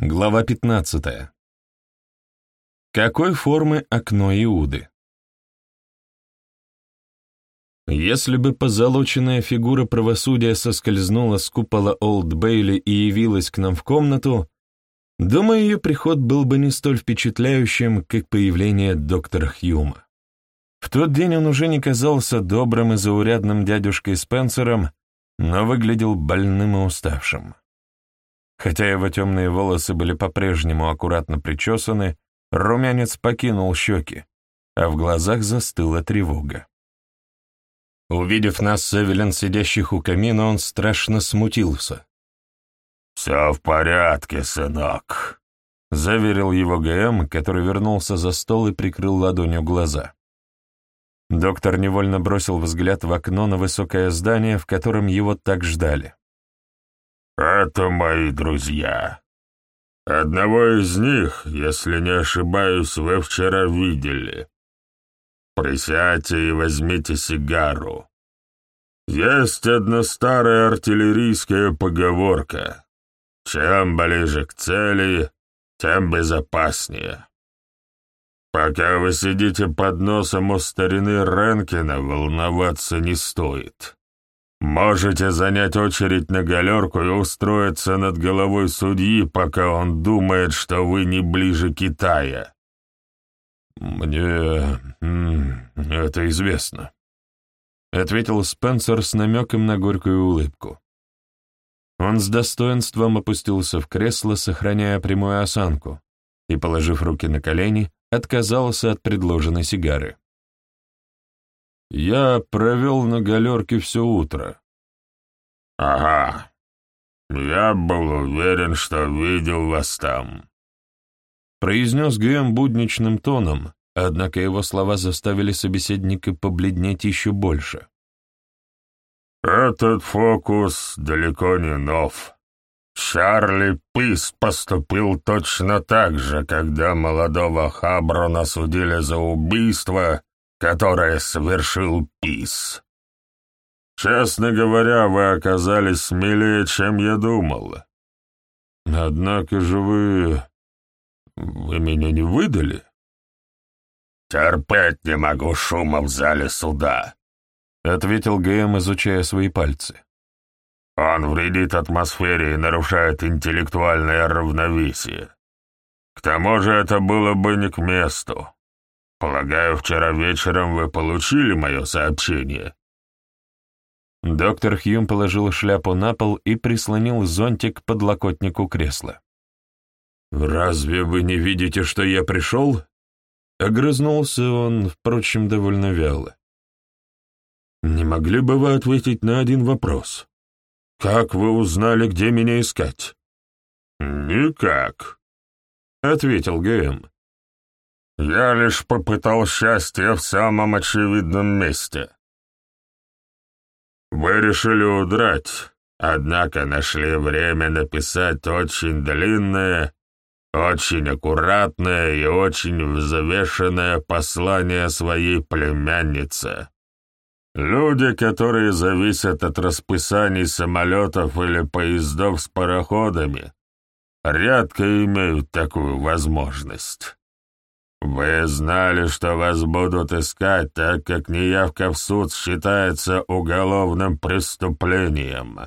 Глава 15. Какой формы окно Иуды? Если бы позолоченная фигура правосудия соскользнула с купола Олд Бейли и явилась к нам в комнату, думаю, ее приход был бы не столь впечатляющим, как появление доктора Хьюма. В тот день он уже не казался добрым и заурядным дядюшкой Спенсером, но выглядел больным и уставшим. Хотя его темные волосы были по-прежнему аккуратно причесаны, румянец покинул щеки, а в глазах застыла тревога. Увидев нас с сидящих у камина, он страшно смутился. «Все в порядке, сынок», — заверил его ГМ, который вернулся за стол и прикрыл ладонью глаза. Доктор невольно бросил взгляд в окно на высокое здание, в котором его так ждали. «Это мои друзья. Одного из них, если не ошибаюсь, вы вчера видели. Присядьте и возьмите сигару. Есть одна старая артиллерийская поговорка. Чем ближе к цели, тем безопаснее. Пока вы сидите под носом у старины Ренкина, волноваться не стоит. Можете занять очередь на галерку и устроиться над головой судьи, пока он думает, что вы не ближе Китая. Мне это известно, — ответил Спенсер с намеком на горькую улыбку. Он с достоинством опустился в кресло, сохраняя прямую осанку, и, положив руки на колени, отказался от предложенной сигары. Я провел на галерке все утро. Ага. Я был уверен, что видел вас там. Произнес Гэм будничным тоном, однако его слова заставили собеседника побледнеть еще больше. Этот фокус далеко не нов. Чарли Пис поступил точно так же, когда молодого Хаброна судили за убийство которое совершил Пис. Честно говоря, вы оказались смелее, чем я думал. Однако же вы... вы меня не выдали? Терпеть не могу шума в зале суда, — ответил ГМ, изучая свои пальцы. Он вредит атмосфере и нарушает интеллектуальное равновесие. К тому же это было бы не к месту. Полагаю, вчера вечером вы получили мое сообщение?» Доктор Хьюм положил шляпу на пол и прислонил зонтик к подлокотнику кресла. «Разве вы не видите, что я пришел?» Огрызнулся он, впрочем, довольно вяло. «Не могли бы вы ответить на один вопрос? Как вы узнали, где меня искать?» «Никак», — ответил ГМ. Я лишь попытал счастье в самом очевидном месте. Вы решили удрать, однако нашли время написать очень длинное, очень аккуратное и очень взвешенное послание своей племяннице. Люди, которые зависят от расписаний самолетов или поездов с пароходами, редко имеют такую возможность. «Вы знали, что вас будут искать, так как неявка в суд считается уголовным преступлением.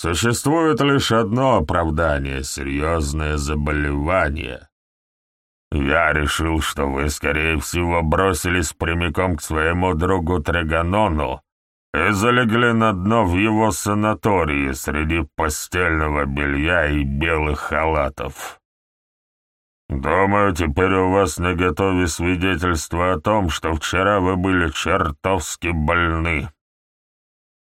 Существует лишь одно оправдание — серьезное заболевание. Я решил, что вы, скорее всего, бросились прямиком к своему другу Траганону и залегли на дно в его санатории среди постельного белья и белых халатов». «Думаю, теперь у вас наготове свидетельство о том, что вчера вы были чертовски больны.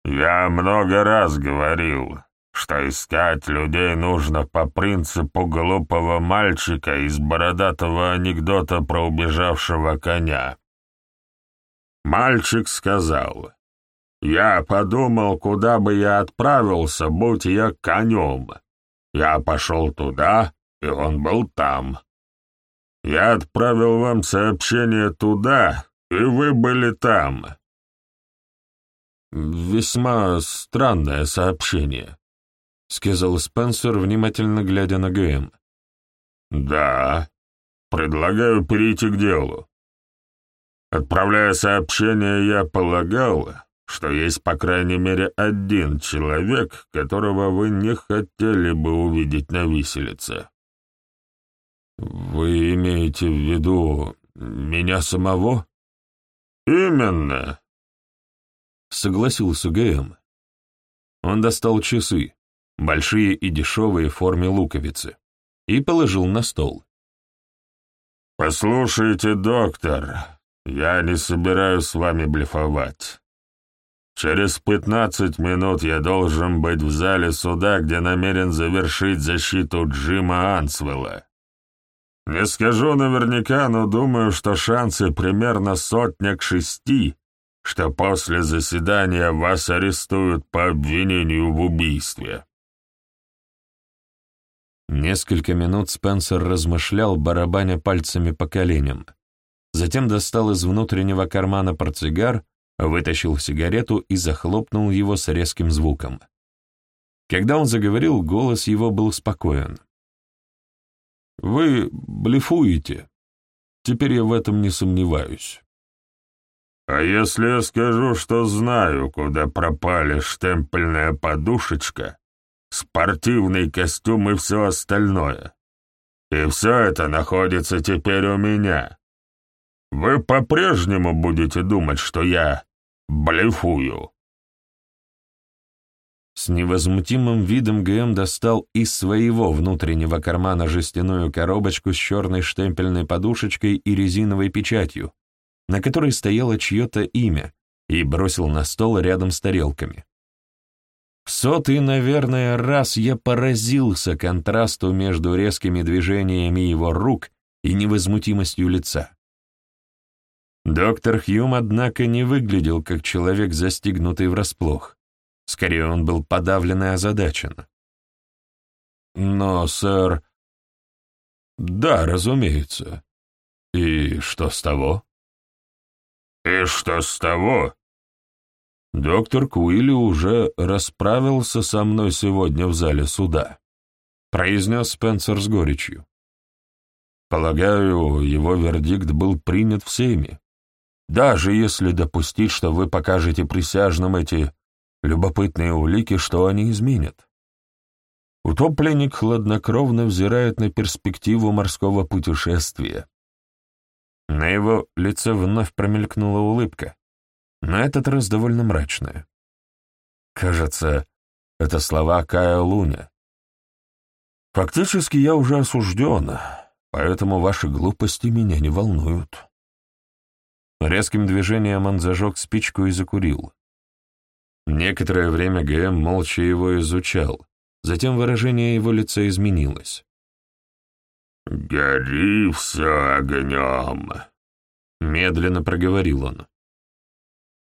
Я много раз говорил, что искать людей нужно по принципу глупого мальчика из бородатого анекдота про убежавшего коня. Мальчик сказал, «Я подумал, куда бы я отправился, будь я конем. Я пошел туда, и он был там». Я отправил вам сообщение туда, и вы были там». «Весьма странное сообщение», — сказал Спенсер, внимательно глядя на ГМ. «Да. Предлагаю перейти к делу. Отправляя сообщение, я полагал, что есть по крайней мере один человек, которого вы не хотели бы увидеть на виселице». «Вы имеете в виду меня самого?» «Именно», — согласился ГМ. Он достал часы, большие и дешевые в форме луковицы, и положил на стол. «Послушайте, доктор, я не собираюсь с вами блефовать. Через пятнадцать минут я должен быть в зале суда, где намерен завершить защиту Джима Ансвелла. Не скажу наверняка, но думаю, что шансы примерно сотня к шести, что после заседания вас арестуют по обвинению в убийстве. Несколько минут Спенсер размышлял, барабаня пальцами по коленям. Затем достал из внутреннего кармана портсигар, вытащил сигарету и захлопнул его с резким звуком. Когда он заговорил, голос его был спокоен. «Вы блефуете. Теперь я в этом не сомневаюсь. «А если я скажу, что знаю, куда пропали штемпельная подушечка, спортивный костюм и все остальное. И все это находится теперь у меня. Вы по-прежнему будете думать, что я блефую. С невозмутимым видом ГМ достал из своего внутреннего кармана жестяную коробочку с черной штемпельной подушечкой и резиновой печатью, на которой стояло чье-то имя, и бросил на стол рядом с тарелками. В сотый, наверное, раз я поразился контрасту между резкими движениями его рук и невозмутимостью лица. Доктор Хьюм, однако, не выглядел как человек, застигнутый врасплох. Скорее, он был подавлен и озадачен. «Но, сэр...» «Да, разумеется. И что с того?» «И что с того?» Доктор Куилли уже расправился со мной сегодня в зале суда, произнес Спенсер с горечью. Полагаю, его вердикт был принят всеми. Даже если допустить, что вы покажете присяжным эти любопытные улики, что они изменят. Утопленник хладнокровно взирает на перспективу морского путешествия. На его лице вновь промелькнула улыбка, на этот раз довольно мрачная. Кажется, это слова Кая Луня. Фактически я уже осужден, поэтому ваши глупости меня не волнуют. Резким движением он зажег спичку и закурил. Некоторое время ГМ молча его изучал, затем выражение его лица изменилось. «Гори все огнем», — медленно проговорил он.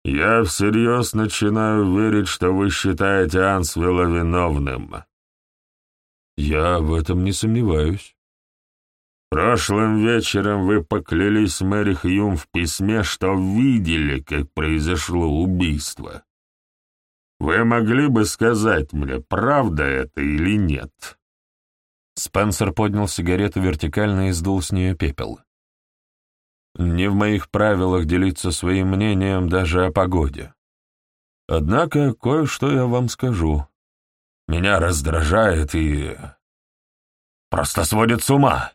«Я всерьез начинаю верить, что вы считаете Ансвилла виновным». «Я в этом не сомневаюсь». «Прошлым вечером вы поклялись Мэри Хьюм в письме, что видели, как произошло убийство. Вы могли бы сказать мне, правда это или нет?» Спенсер поднял сигарету вертикально и сдул с нее пепел. Не в моих правилах делиться своим мнением даже о погоде. Однако кое-что я вам скажу. Меня раздражает и... просто сводит с ума.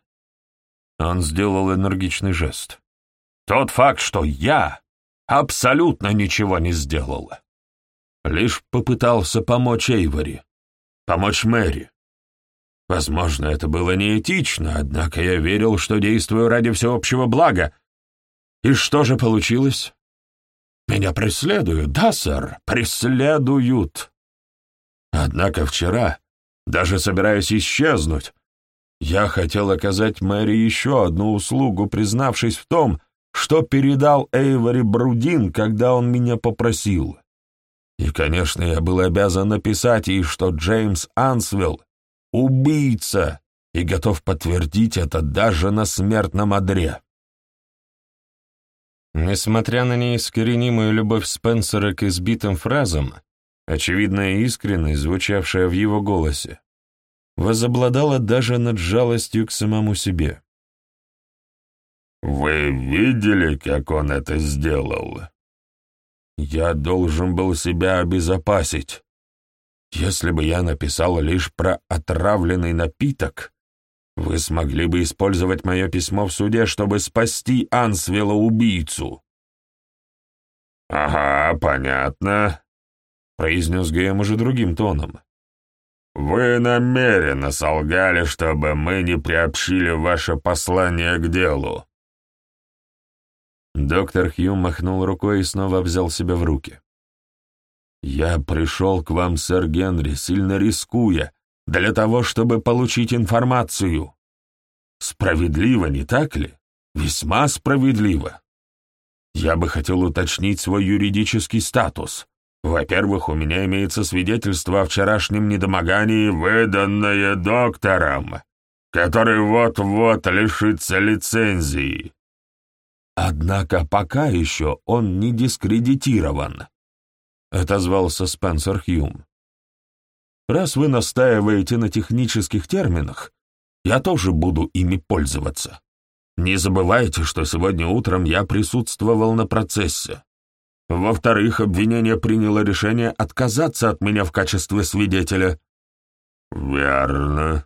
Он сделал энергичный жест. Тот факт, что я абсолютно ничего не сделал. Лишь попытался помочь Эйвори, помочь Мэри. Возможно, это было неэтично, однако я верил, что действую ради всеобщего блага, и что же получилось? Меня преследуют, да, сэр, преследуют. Однако вчера, даже собираясь исчезнуть, я хотел оказать Мэри еще одну услугу, признавшись в том, что передал Эйвори Брудин, когда он меня попросил. И, конечно, я был обязан написать ей, что Джеймс Ансвилл — убийца, и готов подтвердить это даже на смертном одре. Несмотря на неискоренимую любовь Спенсера к избитым фразам, очевидная искренность, звучавшая в его голосе, возобладала даже над жалостью к самому себе. «Вы видели, как он это сделал?» «Я должен был себя обезопасить. Если бы я написал лишь про отравленный напиток, вы смогли бы использовать мое письмо в суде, чтобы спасти Ансвела-убийцу». «Ага, понятно», — произнес Гэм уже другим тоном. «Вы намеренно солгали, чтобы мы не приобщили ваше послание к делу». Доктор Хью махнул рукой и снова взял себя в руки. «Я пришел к вам, сэр Генри, сильно рискуя, для того, чтобы получить информацию. Справедливо, не так ли? Весьма справедливо. Я бы хотел уточнить свой юридический статус. Во-первых, у меня имеется свидетельство о вчерашнем недомогании, выданное доктором, который вот-вот лишится лицензии. Однако пока еще он не дискредитирован, — отозвался Спенсер Хьюм. Раз вы настаиваете на технических терминах, я тоже буду ими пользоваться. Не забывайте, что сегодня утром я присутствовал на процессе. Во-вторых, обвинение приняло решение отказаться от меня в качестве свидетеля. Верно.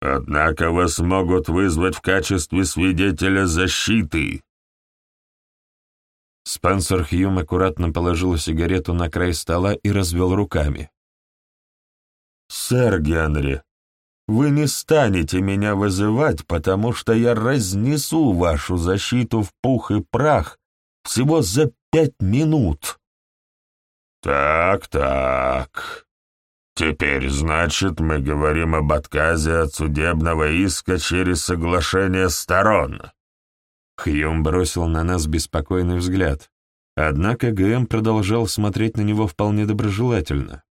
Однако вас могут вызвать в качестве свидетеля защиты. Спенсер Хьюм аккуратно положил сигарету на край стола и развел руками. «Сэр Генри, вы не станете меня вызывать, потому что я разнесу вашу защиту в пух и прах всего за пять минут. Так, так. Теперь, значит, мы говорим об отказе от судебного иска через соглашение сторон. Хьюм бросил на нас беспокойный взгляд. Однако ГМ продолжал смотреть на него вполне доброжелательно.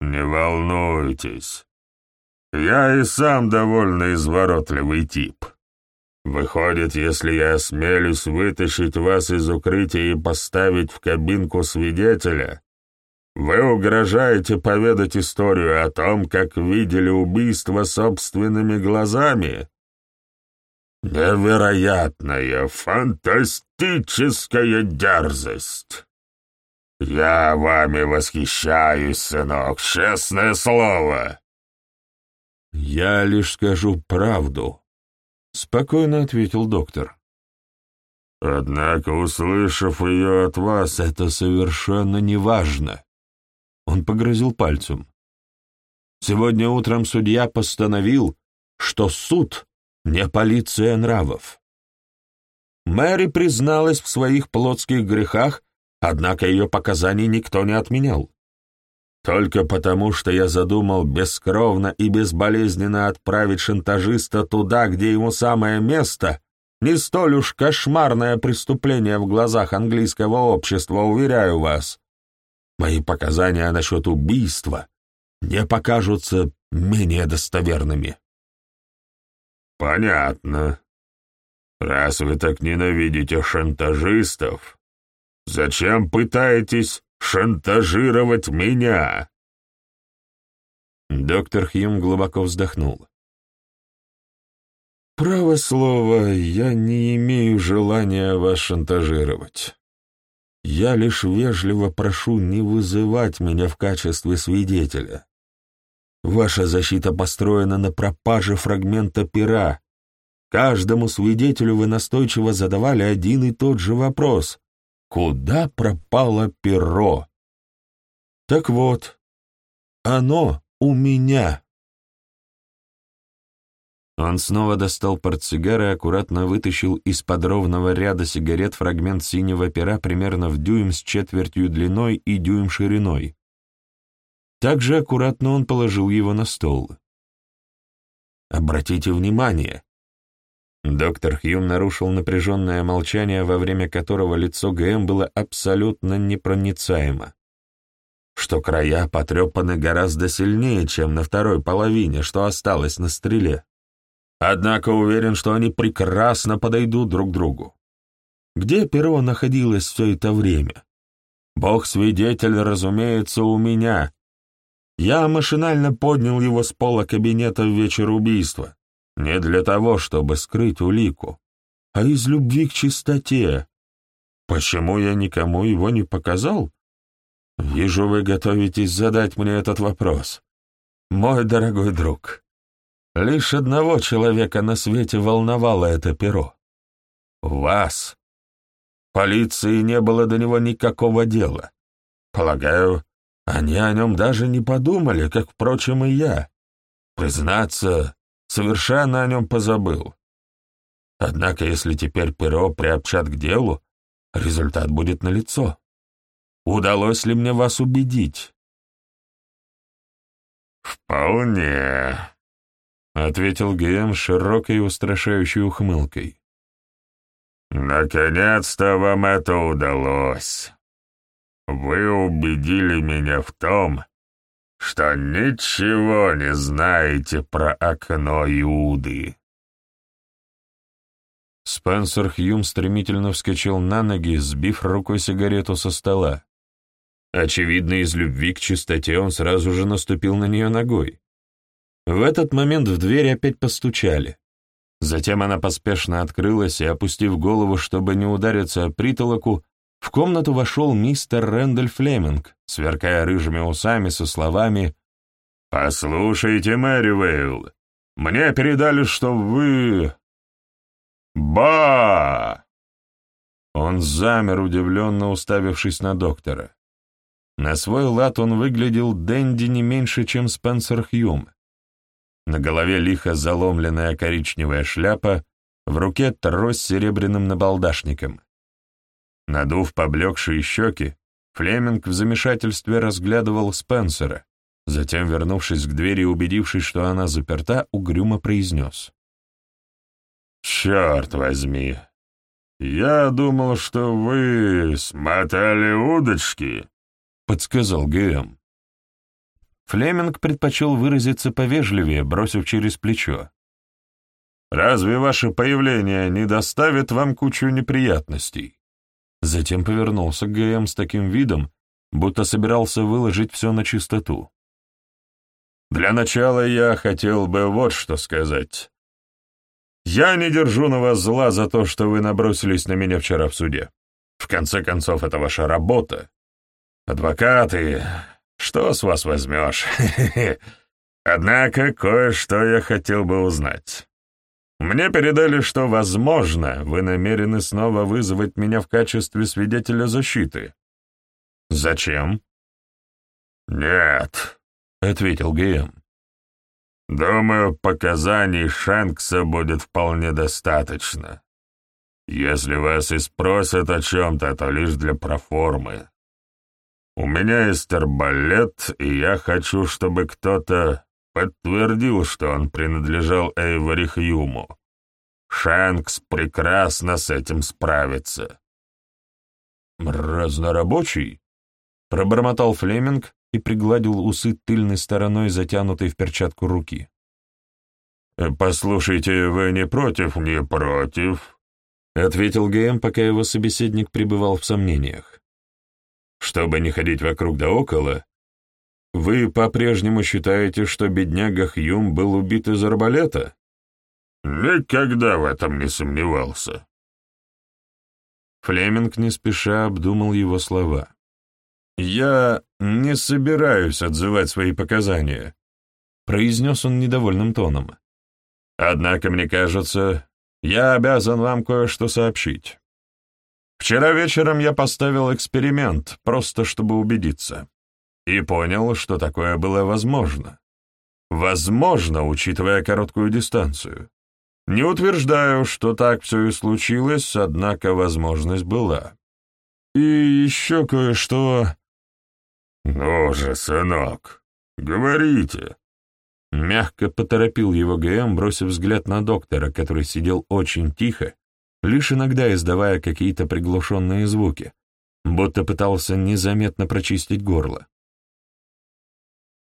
«Не волнуйтесь. Я и сам довольно изворотливый тип. Выходит, если я осмелюсь вытащить вас из укрытия и поставить в кабинку свидетеля, вы угрожаете поведать историю о том, как видели убийство собственными глазами? Невероятная, фантастическая дерзость! Я вами восхищаюсь, сынок, честное слово!» «Я лишь скажу правду», — спокойно ответил доктор. «Однако, услышав ее от вас, это совершенно неважно». Он погрозил пальцем. «Сегодня утром судья постановил, что суд — не полиция нравов. Мэри призналась в своих плотских грехах, однако ее показаний никто не отменял. Только потому, что я задумал бескровно и безболезненно отправить шантажиста туда, где ему самое место, не столь уж кошмарное преступление в глазах английского общества, уверяю вас. Мои показания насчет убийства не покажутся менее достоверными. Понятно. Раз вы так ненавидите шантажистов, зачем пытаетесь шантажировать меня!» Доктор Хьюм глубоко вздохнул. «Право слово, я не имею желания вас шантажировать. Я лишь вежливо прошу не вызывать меня в качестве свидетеля. Ваша защита построена на пропаже фрагмента пера. Каждому свидетелю вы настойчиво задавали один и тот же вопрос. Куда пропало перо? Так вот, оно у меня. Он снова достал портсигар и аккуратно вытащил из-под ровного ряда сигарет фрагмент синего пера примерно в дюйм с четвертью длиной и дюйм шириной. Также аккуратно он положил его на стол. «Обратите внимание, Доктор Хьюм нарушил напряженное молчание, во время которого лицо ГМ было абсолютно непроницаемо. Что края потрепаны гораздо сильнее, чем на второй половине, что осталось на стреле. Однако уверен, что они прекрасно подойдут друг другу. Где перо находилось все это время? Бог-свидетель, разумеется, у меня. Я машинально поднял его с пола кабинета в вечер убийства, не для того, чтобы скрыть улику, а из любви к чистоте. Почему я никому его не показал? Вижу, вы готовитесь задать мне этот вопрос. Мой дорогой друг, лишь одного человека на свете волновало это перо. Вас. Полиции не было до него никакого дела. Полагаю, они о нем даже не подумали, как, впрочем, и я. Признаться, совершенно о нем позабыл. Однако, если теперь перо приобщат к делу, результат будет налицо. Удалось ли мне вас убедить? «Вполне», — ответил ГМ широкой и устрашающей ухмылкой. «Наконец-то вам это удалось. Вы убедили меня в том, что ничего не знаете про окно Иуды». Спенсер Хьюм стремительно вскочил на ноги, сбив рукой сигарету со стола. Очевидно, из любви к чистоте он сразу же наступил на нее ногой. В этот момент в дверь опять постучали. Затем она поспешно открылась и, опустив голову, чтобы не удариться о притолоку, в комнату вошел мистер Рэндаль Флеминг, сверкая рыжими усами со словами «Послушайте, Мэри Вейл, мне передали, что вы...» «Ба!» Он замер, удивленно уставившись на доктора. На свой лад он выглядел Дэнди не меньше, чем Спенсер Хьюм. На голове лихо заломленная коричневая шляпа, в руке трость с серебряным набалдашником. Надув поблекшие щеки, Флеминг в замешательстве разглядывал Спенсера, затем, вернувшись к двери и убедившись, что она заперта, угрюмо произнес. «Черт возьми! Я думал, что вы смотали удочки!» — подсказал ГМ. Флеминг предпочел выразиться повежливее, бросив через плечо. «Разве ваше появление не доставит вам кучу неприятностей?» Затем повернулся к ГМ с таким видом, будто собирался выложить все на чистоту. «Для начала я хотел бы вот что сказать. Я не держу на вас зла за то, что вы набросились на меня вчера в суде. В конце концов, это ваша работа. Адвокаты, что с вас возьмешь? Однако кое-что я хотел бы узнать. Мне передали, что, возможно, вы намерены снова вызвать меня в качестве свидетеля защиты. Зачем? Нет, — ответил ГМ. Думаю, показаний Шенкса будет вполне достаточно. Если вас и спросят о чем-то, то лишь для проформы. У меня есть арбалет, и я хочу, чтобы кто-то подтвердил, что он принадлежал Эйвори Хьюму. Шэнкс прекрасно с этим справится. «Разнорабочий?» — пробормотал Флеминг и пригладил усы тыльной стороной, затянутой в перчатку руки. «Послушайте, вы не против?» «Не против», — ответил ГМ, пока его собеседник пребывал в сомнениях. «Чтобы не ходить вокруг да около, вы по-прежнему считаете, что бедняга Хьюм был убит из арбалета? Никогда в этом не сомневался. Флеминг не спеша обдумал его слова. «Я не собираюсь отзывать свои показания», — произнес он недовольным тоном. «Однако, мне кажется, я обязан вам кое-что сообщить. Вчера вечером я поставил эксперимент, просто чтобы убедиться и понял, что такое было возможно. Возможно, учитывая короткую дистанцию. Не утверждаю, что так все и случилось, однако возможность была. И еще кое-что... «Ну же, сынок, говорите!» Мягко поторопил его ГМ, бросив взгляд на доктора, который сидел очень тихо, лишь иногда издавая какие-то приглушенные звуки, будто пытался незаметно прочистить горло.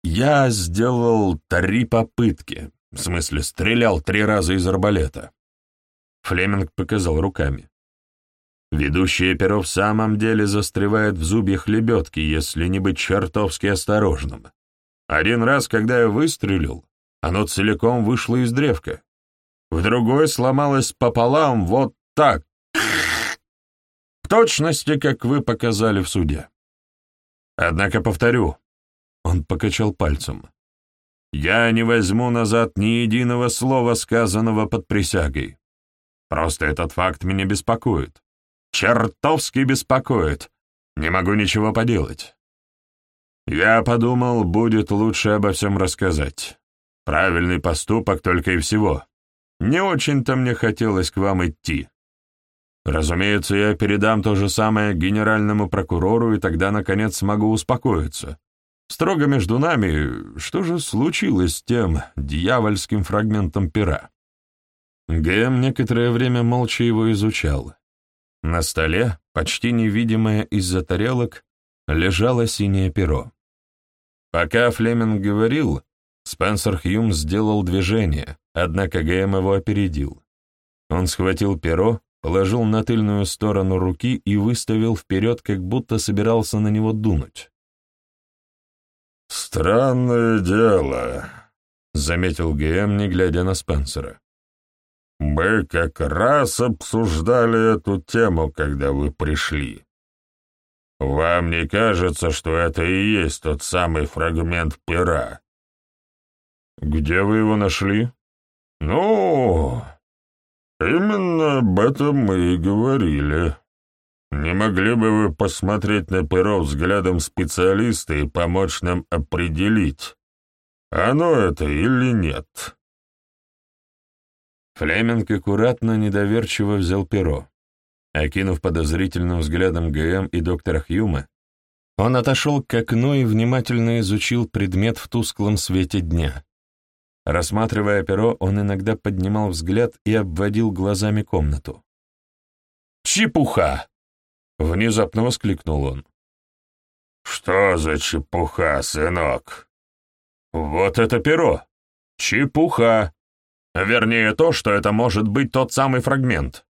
Я сделал три попытки, в смысле, стрелял три раза из арбалета. Флеминг показал руками. Ведущее перо в самом деле застревает в зубьях лебедки, если не быть чертовски осторожным. Один раз, когда я выстрелил, оно целиком вышло из древка. В другой сломалось пополам вот так. В точности, как вы показали в суде. Однако, повторю, он покачал пальцем. Я не возьму назад ни единого слова, сказанного под присягой. Просто этот факт меня беспокоит. Чертовски беспокоит. Не могу ничего поделать. Я подумал, будет лучше обо всем рассказать. Правильный поступок только и всего. Не очень-то мне хотелось к вам идти. Разумеется, я передам то же самое генеральному прокурору, и тогда, наконец, смогу успокоиться. Строго между нами, что же случилось с тем дьявольским фрагментом пера? Гэм некоторое время молча его изучал. На столе, почти невидимое из-за тарелок, лежало синее перо. Пока Флеминг говорил, Спенсер Хьюм сделал движение, однако Гэм его опередил. Он схватил перо, положил на тыльную сторону руки и выставил вперед, как будто собирался на него дунуть. «Странное дело», — заметил Гэм, не глядя на Спенсера. «Мы как раз обсуждали эту тему, когда вы пришли. Вам не кажется, что это и есть тот самый фрагмент пера?» «Где вы его нашли?» «Ну, именно об этом мы и говорили. Не могли бы вы посмотреть на перо взглядом специалиста и помочь нам определить, оно это или нет?» Флеминг аккуратно, недоверчиво взял перо. Окинув подозрительным взглядом ГМ и доктора Хьюма, он отошел к окну и внимательно изучил предмет в тусклом свете дня. Рассматривая перо, он иногда поднимал взгляд и обводил глазами комнату. «Чепуха!» — внезапно воскликнул он. «Что за чепуха, сынок?» «Вот это перо! Чепуха!» Вернее, то, что это может быть тот самый фрагмент.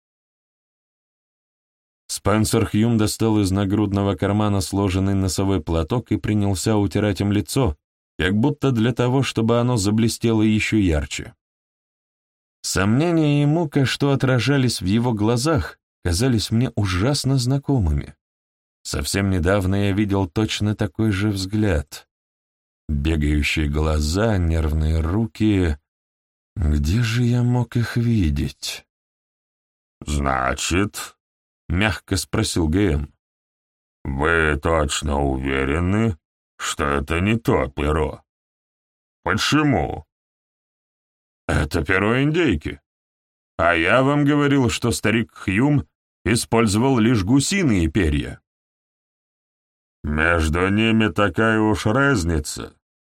Спенсер Хьюм достал из нагрудного кармана сложенный носовой платок и принялся утирать им лицо, как будто для того, чтобы оно заблестело еще ярче. Сомнения и мука, что отражались в его глазах, казались мне ужасно знакомыми. Совсем недавно я видел точно такой же взгляд. Бегающие глаза, нервные руки где же я мог их видеть? «Значит?» — мягко спросил ГМ. «Вы точно уверены, что это не то перо? Почему?» «Это перо индейки. А я вам говорил, что старик Хьюм использовал лишь гусиные перья». «Между ними такая уж разница».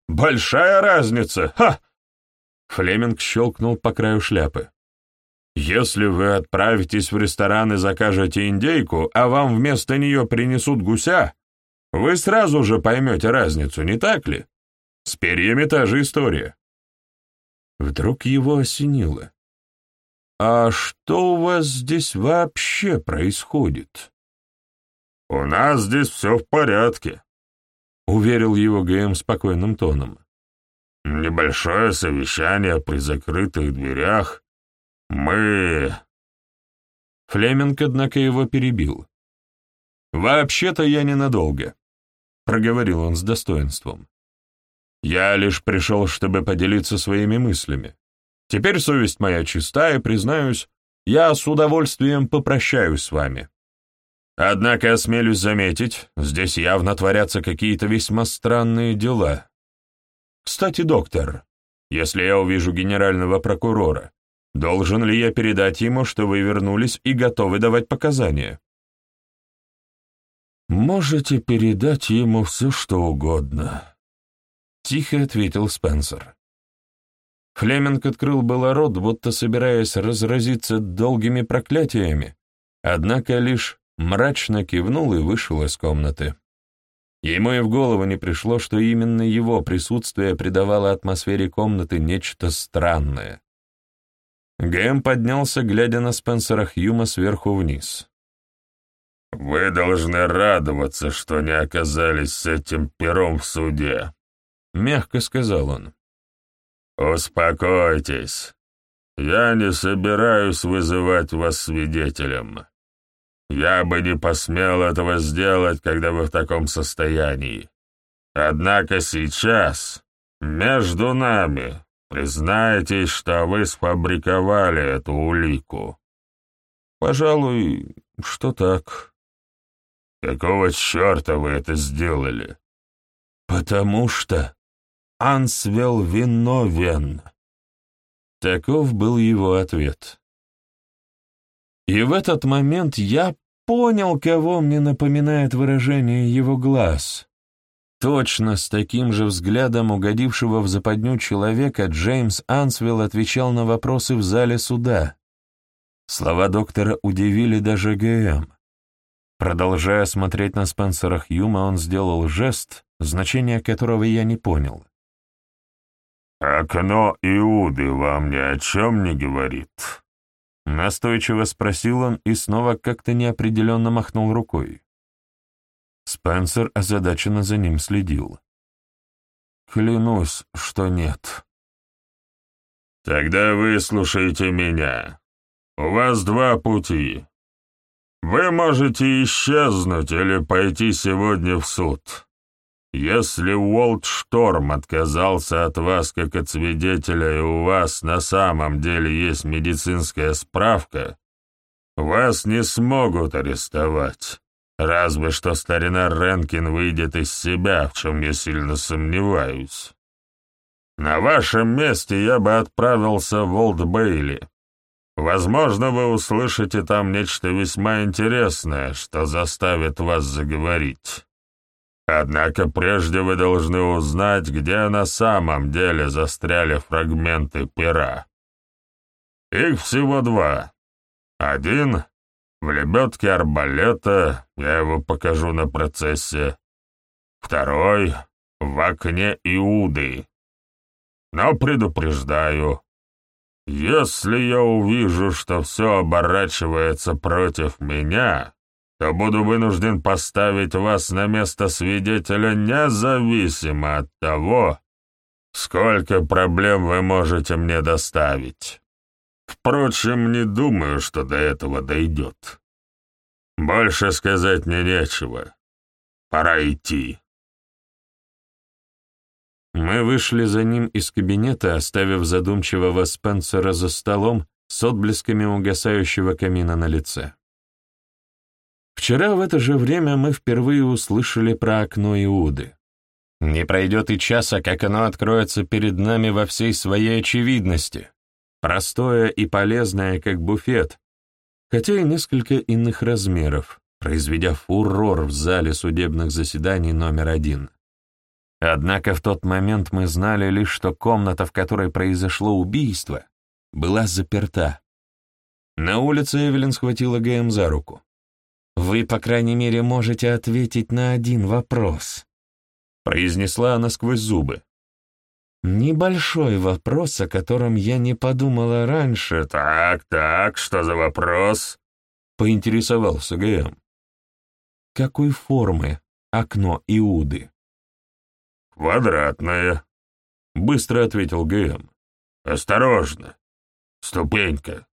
«Большая разница! Ха!» Флеминг щелкнул по краю шляпы. «Если вы отправитесь в ресторан и закажете индейку, а вам вместо нее принесут гуся, вы сразу же поймете разницу, не так ли? С перьями та же история». Вдруг его осенило. «А что у вас здесь вообще происходит?» «У нас здесь все в порядке», — уверил его ГМ спокойным тоном. Небольшое совещание при закрытых дверях. Мы...» Флеминг, однако, его перебил. «Вообще-то я ненадолго», — проговорил он с достоинством. «Я лишь пришел, чтобы поделиться своими мыслями. Теперь совесть моя чиста, и, признаюсь, я с удовольствием попрощаюсь с вами. Однако, осмелюсь заметить, здесь явно творятся какие-то весьма странные дела, кстати, доктор, если я увижу генерального прокурора, должен ли я передать ему, что вы вернулись и готовы давать показания? Можете передать ему все, что угодно, — тихо ответил Спенсер. Флеминг открыл было рот, будто собираясь разразиться долгими проклятиями, однако лишь мрачно кивнул и вышел из комнаты. Ему и в голову не пришло, что именно его присутствие придавало атмосфере комнаты нечто странное. Гэм поднялся, глядя на Спенсера Хьюма сверху вниз. «Вы должны радоваться, что не оказались с этим пером в суде. — мягко сказал он. «Успокойтесь. Я не собираюсь вызывать вас свидетелем. Я бы не посмел этого сделать, когда вы в таком состоянии. Однако сейчас, между нами, признайтесь, что вы сфабриковали эту улику». «Пожалуй, что так». «Какого черта вы это сделали?» «Потому что Ансвел виновен». Таков был его ответ. И в этот момент я понял, кого мне напоминает выражение его глаз. Точно с таким же взглядом угодившего в западню человека Джеймс Ансвелл отвечал на вопросы в зале суда. Слова доктора удивили даже ГМ. Продолжая смотреть на Спенсера Хьюма, он сделал жест, значение которого я не понял. «Окно Иуды вам ни о чем не говорит?» Настойчиво спросил он и снова как-то неопределенно махнул рукой. Спенсер озадаченно за ним следил. «Клянусь, что нет». «Тогда выслушайте меня. У вас два пути. Вы можете исчезнуть или пойти сегодня в суд. Если Уолт Шторм отказался от вас как от свидетеля, и у вас на самом деле есть медицинская справка, вас не смогут арестовать. Разве что старина Ренкин выйдет из себя, в чем я сильно сомневаюсь. На вашем месте я бы отправился в Олд Бейли. Возможно, вы услышите там нечто весьма интересное, что заставит вас заговорить. Однако прежде вы должны узнать, где на самом деле застряли фрагменты пера. Их всего два. Один — в лебедке арбалета, я его покажу на процессе. Второй — в окне Иуды. Но предупреждаю, если я увижу, что все оборачивается против меня, то буду вынужден поставить вас на место свидетеля независимо от того, сколько проблем вы можете мне доставить. Впрочем, не думаю, что до этого дойдет. Больше сказать мне нечего. Пора идти. Мы вышли за ним из кабинета, оставив задумчивого Спенсера за столом с отблесками угасающего камина на лице. Вчера в это же время мы впервые услышали про окно Иуды. Не пройдет и часа, как оно откроется перед нами во всей своей очевидности. Простое и полезное, как буфет, хотя и несколько иных размеров, произведя фурор в зале судебных заседаний номер один. Однако в тот момент мы знали лишь, что комната, в которой произошло убийство, была заперта. На улице Эвелин схватила ГМ за руку. «Вы, по крайней мере, можете ответить на один вопрос», — произнесла она сквозь зубы. «Небольшой вопрос, о котором я не подумала раньше». «Так, так, что за вопрос?» — поинтересовался ГМ. «Какой формы окно Иуды?» «Квадратное», — быстро ответил ГМ. «Осторожно! Ступенька!»